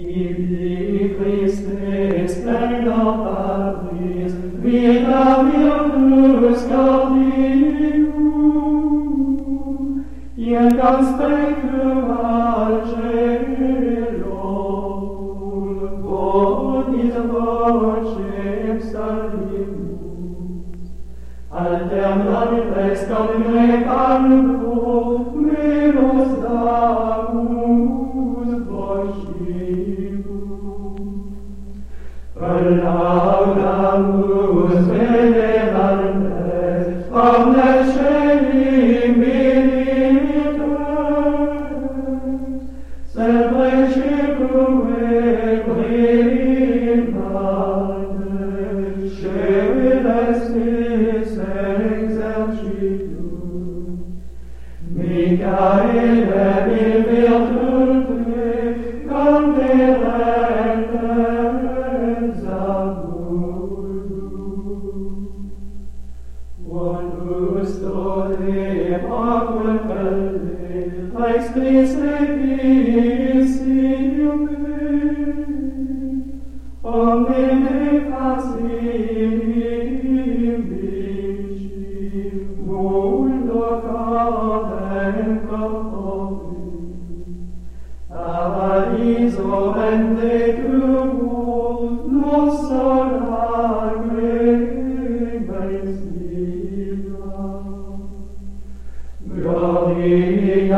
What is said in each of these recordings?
Ili Christe splenda paris, vita virtus Cardinum, iet aspectum angelum, bonis vocem salvimus, alternam frescam repanum, laudamus venerante, omnes celi militare, semper circumve Christo e pacule pelle, ex Christ omne facit vici, cadem vende tuum, nos solar,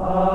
Amen.